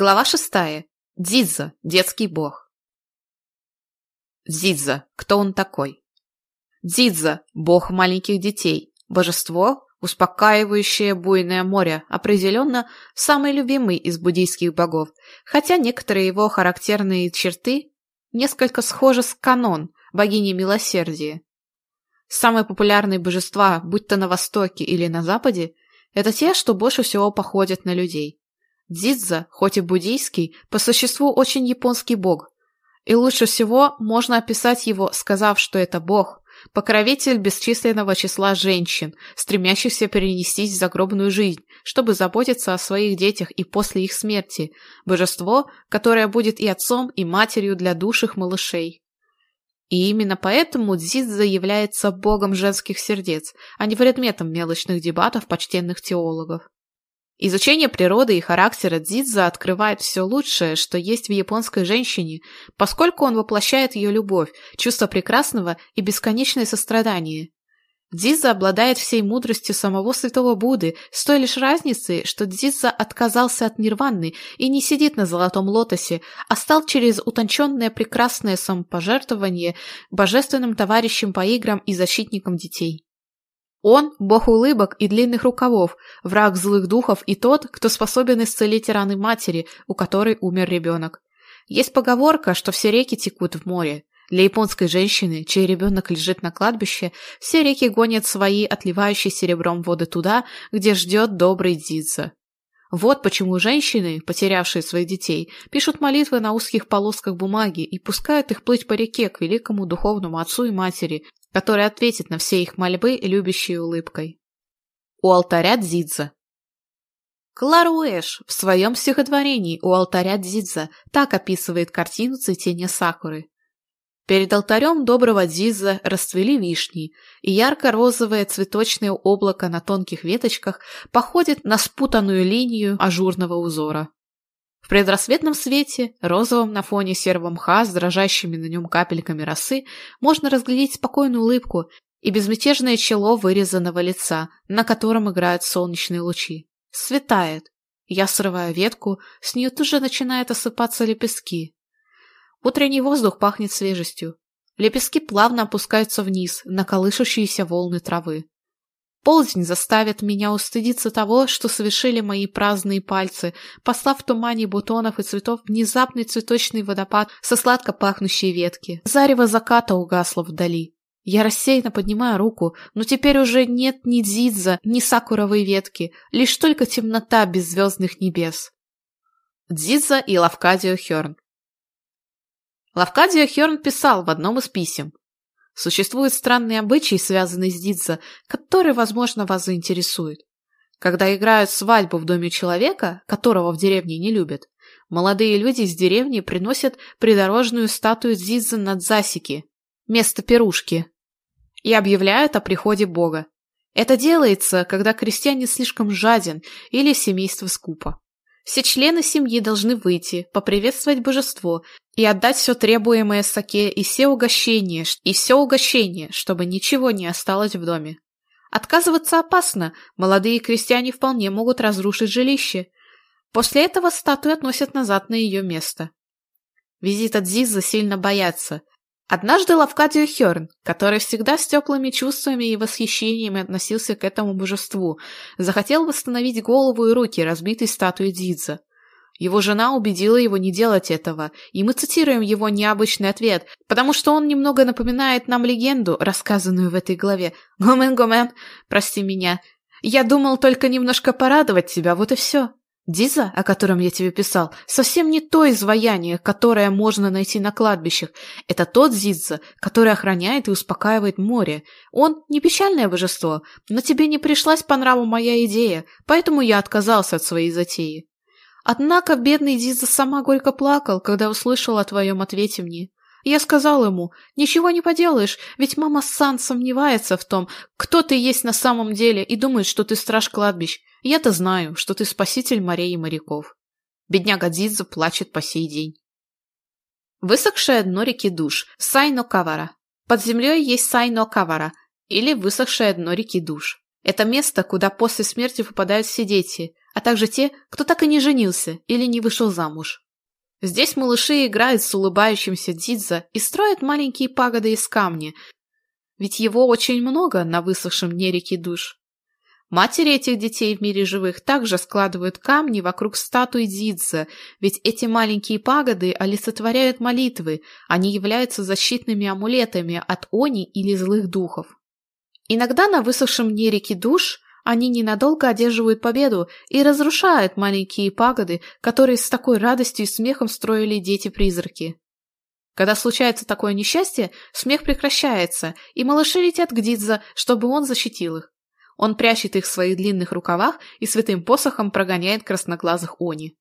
Глава шестая. Дзидза. Детский бог. Дзидза. Кто он такой? Дзидза – бог маленьких детей, божество, успокаивающее буйное море, определенно самый любимый из буддийских богов, хотя некоторые его характерные черты несколько схожи с канон, богиней милосердия. Самые популярные божества, будь то на Востоке или на Западе, это те, что больше всего походят на людей. Дзидза, хоть и буддийский, по существу очень японский бог. И лучше всего можно описать его, сказав, что это бог, покровитель бесчисленного числа женщин, стремящихся перенестись в загробную жизнь, чтобы заботиться о своих детях и после их смерти, божество, которое будет и отцом, и матерью для душ их малышей. И именно поэтому Дзидза является богом женских сердец, а не предметом мелочных дебатов почтенных теологов. Изучение природы и характера Дзидза открывает все лучшее, что есть в японской женщине, поскольку он воплощает ее любовь, чувство прекрасного и бесконечное сострадание. Дзидза обладает всей мудростью самого святого Будды, с той лишь разницей, что Дзидза отказался от нирваны и не сидит на золотом лотосе, а стал через утонченное прекрасное самопожертвование божественным товарищем по играм и защитником детей. Он – бог улыбок и длинных рукавов, враг злых духов и тот, кто способен исцелить раны матери, у которой умер ребенок. Есть поговорка, что все реки текут в море. Для японской женщины, чей ребенок лежит на кладбище, все реки гонят свои отливающие серебром воды туда, где ждет добрый Дидза. Вот почему женщины, потерявшие своих детей, пишут молитвы на узких полосках бумаги и пускают их плыть по реке к великому духовному отцу и матери, который ответит на все их мольбы любящей улыбкой. У алтаря Дзидза Кларуэш в своем стихотворении «У алтаря Дзидза» так описывает картину цветения сакуры. Перед алтарем доброго Дзидза расцвели вишни, и ярко-розовое цветочное облако на тонких веточках походит на спутанную линию ажурного узора. В предрассветном свете, розовом на фоне серого мха с дрожащими на нем капельками росы, можно разглядеть спокойную улыбку и безмятежное чело вырезанного лица, на котором играют солнечные лучи. Светает. Я срываю ветку, с нее тут же начинают осыпаться лепестки. Утренний воздух пахнет свежестью. Лепестки плавно опускаются вниз, на колышущиеся волны травы. Полдень заставит меня устыдиться того, что совершили мои праздные пальцы, послав в тумане бутонов и цветов внезапный цветочный водопад со сладко пахнущей ветки. Зарево заката угасло вдали. Я рассеянно поднимаю руку, но теперь уже нет ни дзидза, ни сакуровой ветки, лишь только темнота беззвездных небес. Дзидза и Лавкадио Хёрн Лавкадио Хёрн писал в одном из писем. Существует странный обычай, связанный с Дидзо, который, возможно, вас заинтересует. Когда играют свадьбу в доме человека, которого в деревне не любят, молодые люди из деревни приносят придорожную статую Дзидзо над засеки, место пирушки, и объявляют о приходе Бога. Это делается, когда крестьянин слишком жаден или семейство скупо. Все члены семьи должны выйти, поприветствовать божество и отдать все требуемое саке и все угощения, и все угощение, чтобы ничего не осталось в доме. Отказываться опасно, молодые крестьяне вполне могут разрушить жилище. После этого статую относят назад на ее место. Визита Дзиза сильно боятся, Однажды Лавкадио Хёрн, который всегда с теплыми чувствами и восхищениями относился к этому божеству, захотел восстановить голову и руки разбитой статуи Дидза. Его жена убедила его не делать этого, и мы цитируем его необычный ответ, потому что он немного напоминает нам легенду, рассказанную в этой главе. «Гомен, гомен, прости меня. Я думал только немножко порадовать тебя, вот и все». Диза, о котором я тебе писал, совсем не то изваяние, которое можно найти на кладбищах. Это тот Зидза, который охраняет и успокаивает море. Он не печальное божество, но тебе не пришлась по нраву моя идея, поэтому я отказался от своей затеи. Однако бедный Диза сама горько плакал, когда услышал о твоем ответе мне. Я сказал ему, ничего не поделаешь, ведь мама Сан сомневается в том, кто ты есть на самом деле и думает, что ты страж кладбищ. Я-то знаю, что ты спаситель морей и моряков. Бедняга Дзидзо плачет по сей день. Высохшее дно реки Душ, Сайно Кавара. Под землей есть Сайно Кавара, или высохшее дно реки Душ. Это место, куда после смерти попадают все дети, а также те, кто так и не женился или не вышел замуж. Здесь малыши играют с улыбающимся Дидза и строят маленькие пагоды из камня, ведь его очень много на высохшем дне реки душ. Матери этих детей в мире живых также складывают камни вокруг статуи Дидза, ведь эти маленькие пагоды олицетворяют молитвы, они являются защитными амулетами от они или злых духов. Иногда на высохшем дне реки душ Они ненадолго одерживают победу и разрушают маленькие пагоды, которые с такой радостью и смехом строили дети-призраки. Когда случается такое несчастье, смех прекращается, и малыши летят к Дидзе, чтобы он защитил их. Он прячет их в своих длинных рукавах и святым посохом прогоняет красноглазых они.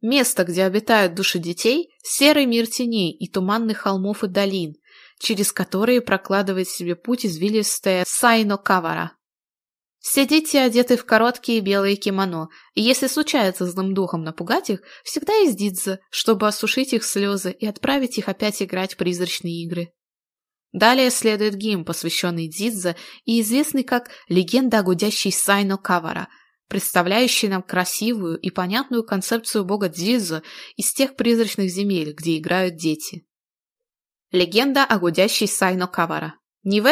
Место, где обитают души детей – серый мир теней и туманных холмов и долин, через которые прокладывает себе путь извилистая Сайно-Кавара – Все дети одеты в короткие белые кимоно, и если случается злым духом напугать их, всегда есть Дидза, чтобы осушить их слезы и отправить их опять играть в призрачные игры. Далее следует гимн, посвященный Дидзе и известный как «Легенда о гудящей Сайно Кавара», представляющий нам красивую и понятную концепцию бога Дзидзо из тех призрачных земель, где играют дети. Легенда о гудящей Сайно Кавара. Не в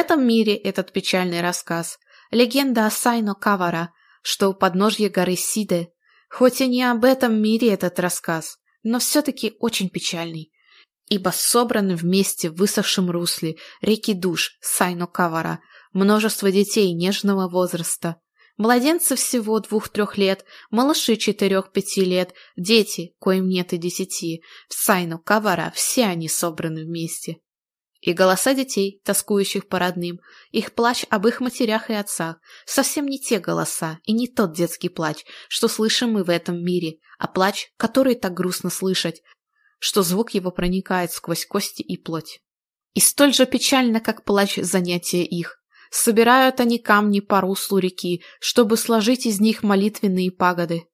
легенда о Сайно Кавара, что у подножья горы Сиды. Хоть и не об этом мире этот рассказ, но все-таки очень печальный, ибо собраны вместе в высохшем русле реки душ Сайно Кавара множество детей нежного возраста. Младенцы всего двух-трех лет, малыши четырех-пяти лет, дети, коим нет и десяти, в Сайну Кавара все они собраны вместе. И голоса детей, тоскующих по родным, их плач об их матерях и отцах, совсем не те голоса и не тот детский плач, что слышим мы в этом мире, а плач, который так грустно слышать, что звук его проникает сквозь кости и плоть. И столь же печально, как плач занятия их. Собирают они камни по руслу реки, чтобы сложить из них молитвенные пагоды.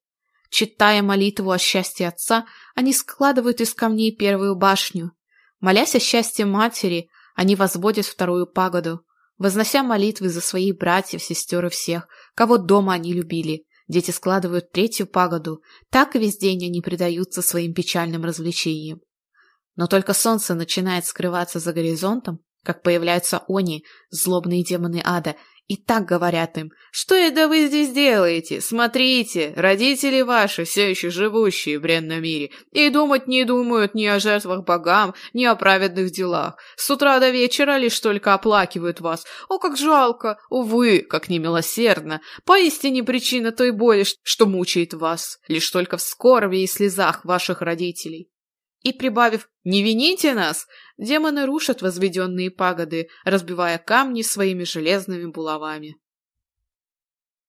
Читая молитву о счастье отца, они складывают из камней первую башню. Молясь о счастье матери, они возводят вторую пагоду, вознося молитвы за своих братьев, сестер и всех, кого дома они любили, Дети складывают третью пагоду, так весь день они предаются своим печальным развлечениям. Но только солнце начинает скрываться за горизонтом, как появляются они, злобные демоны ада, И так говорят им, что это вы здесь делаете? Смотрите, родители ваши, все еще живущие в бренном мире, и думать не думают ни о жертвах богам, ни о праведных делах. С утра до вечера лишь только оплакивают вас. О, как жалко! Увы, как немилосердно! Поистине причина той боли, что мучает вас, лишь только в скорби и слезах ваших родителей. И прибавив «Не вините нас!», демоны рушат возведенные пагоды, разбивая камни своими железными булавами.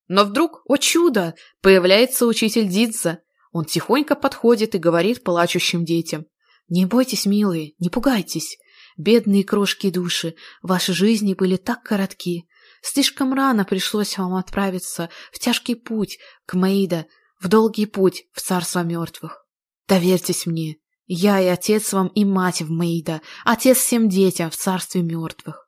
Но вдруг, о чудо, появляется учитель Дидза. Он тихонько подходит и говорит плачущим детям. «Не бойтесь, милые, не пугайтесь. Бедные крошки души, ваши жизни были так коротки. Слишком рано пришлось вам отправиться в тяжкий путь к Маида, в долгий путь в царство мертвых. Доверьтесь мне, я и отец вам, и мать в Мейда, отец всем детям в царстве мертвых.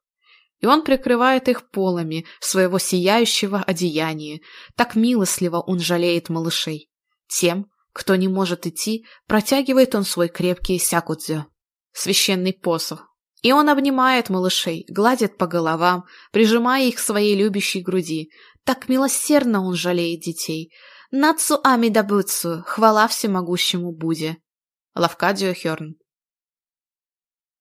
И он прикрывает их полами своего сияющего одеяния. Так милостливо он жалеет малышей. Тем, кто не может идти, протягивает он свой крепкий сякудзё, священный посох. И он обнимает малышей, гладит по головам, прижимая их к своей любящей груди. Так милосердно он жалеет детей. Нацу Амидабуцу, хвала всемогущему Буде. Ловка Хёрн.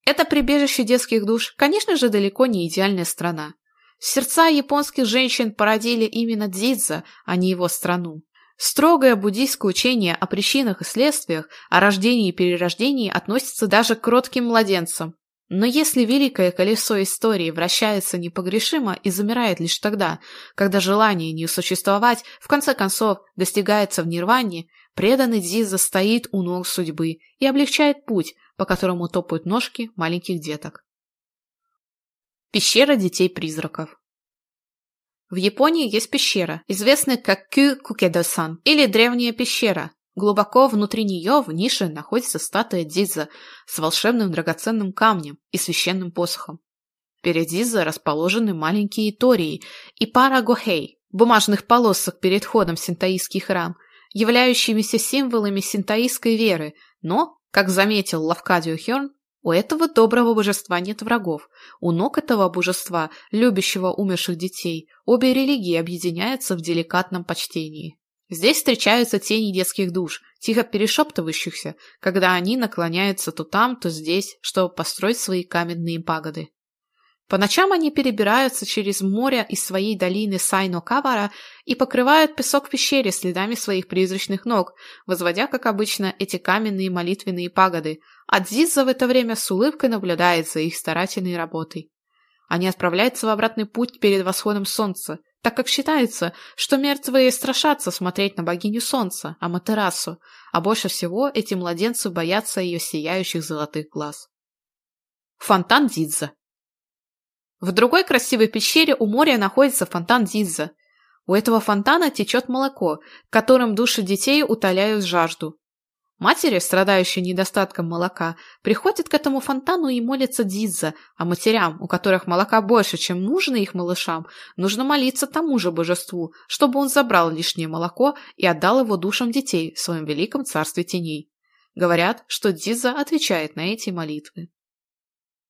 Это прибежище детских душ, конечно же, далеко не идеальная страна. Сердца японских женщин породили именно Дзидза, а не его страну. Строгое буддийское учение о причинах и следствиях, о рождении и перерождении относится даже к кротким младенцам. Но если великое колесо истории вращается непогрешимо и замирает лишь тогда, когда желание не существовать в конце концов достигается в нирване, Преданный Дзиза стоит у ног судьбы и облегчает путь, по которому топают ножки маленьких деток. Пещера детей-призраков В Японии есть пещера, известная как Кю Кукедо-сан, или Древняя пещера. Глубоко внутри нее в нише находится статуя Дзиза с волшебным драгоценным камнем и священным посохом. Перед Дзиза расположены маленькие тории и пара гохей, бумажных полосок перед входом в синтаистский храм – являющимися символами синтоистской веры, но, как заметил Лавкадио Херн, у этого доброго божества нет врагов. У ног этого божества, любящего умерших детей, обе религии объединяются в деликатном почтении. Здесь встречаются тени детских душ, тихо перешептывающихся, когда они наклоняются то там, то здесь, чтобы построить свои каменные пагоды. По По ночам они перебираются через море из своей долины Сайно-Кавара и покрывают песок пещере следами своих призрачных ног, возводя, как обычно, эти каменные молитвенные пагоды, Адзиза в это время с улыбкой наблюдает за их старательной работой. Они отправляются в обратный путь перед восходом солнца, так как считается, что мертвые страшатся смотреть на богиню солнца, Аматерасу, а больше всего эти младенцы боятся ее сияющих золотых глаз. Фонтан Дидза в другой красивой пещере у моря находится фонтан Дизза. У этого фонтана течет молоко, которым души детей утоляют жажду. Матери, страдающие недостатком молока, приходят к этому фонтану и молятся Дизза, а матерям, у которых молока больше, чем нужно их малышам, нужно молиться тому же божеству, чтобы он забрал лишнее молоко и отдал его душам детей в своем великом царстве теней. Говорят, что Дизза отвечает на эти молитвы.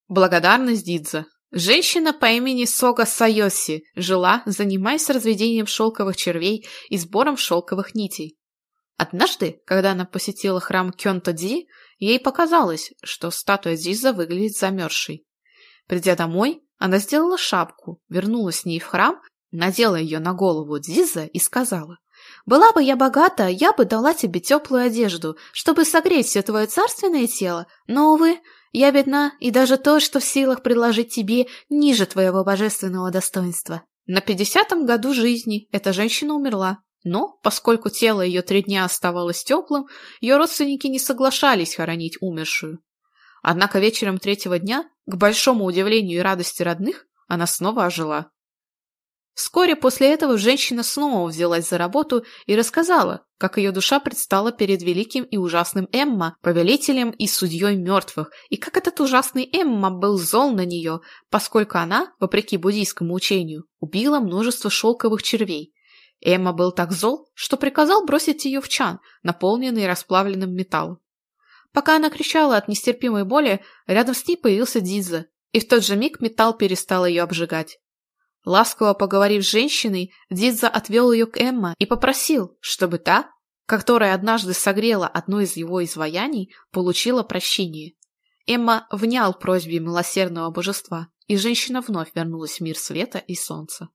Благодарность Дидза Женщина по имени Сога Сайоси жила, занимаясь разведением шелковых червей и сбором шелковых нитей. Однажды, когда она посетила храм Кёнто-Ди, ей показалось, что статуя Дзиза выглядит замерзшей. Придя домой, она сделала шапку, вернулась с ней в храм, надела ее на голову Дзиза и сказала, «Была бы я богата, я бы дала тебе теплую одежду, чтобы согреть все твое царственное тело, но, увы, я бедна, и даже то, что в силах предложить тебе, ниже твоего божественного достоинства. На пятидесятом году жизни эта женщина умерла. Но, поскольку тело ее три дня оставалось теплым, ее родственники не соглашались хоронить умершую. Однако вечером третьего дня, к большому удивлению и радости Вскоре после этого женщина снова взялась за работу и рассказала, как ее душа предстала перед великим и ужасным Эмма, повелителем и судьей мертвых, и как этот ужасный Эмма был зол на нее, поскольку она, вопреки буддийскому учению, убила множество шелковых червей. Эмма был так зол, что приказал бросить ее в чан, наполненный расплавленным металлом. Пока она кричала от нестерпимой боли, рядом с ней появился Диза, и в тот же миг металл перестал ее обжигать. Ласково поговорив с женщиной, Дидза отвел ее к Эмма и попросил, чтобы та, которая однажды согрела одно из его изваяний, получила прощение. Эмма внял просьбе милосердного божества, и женщина вновь вернулась в мир света и солнца.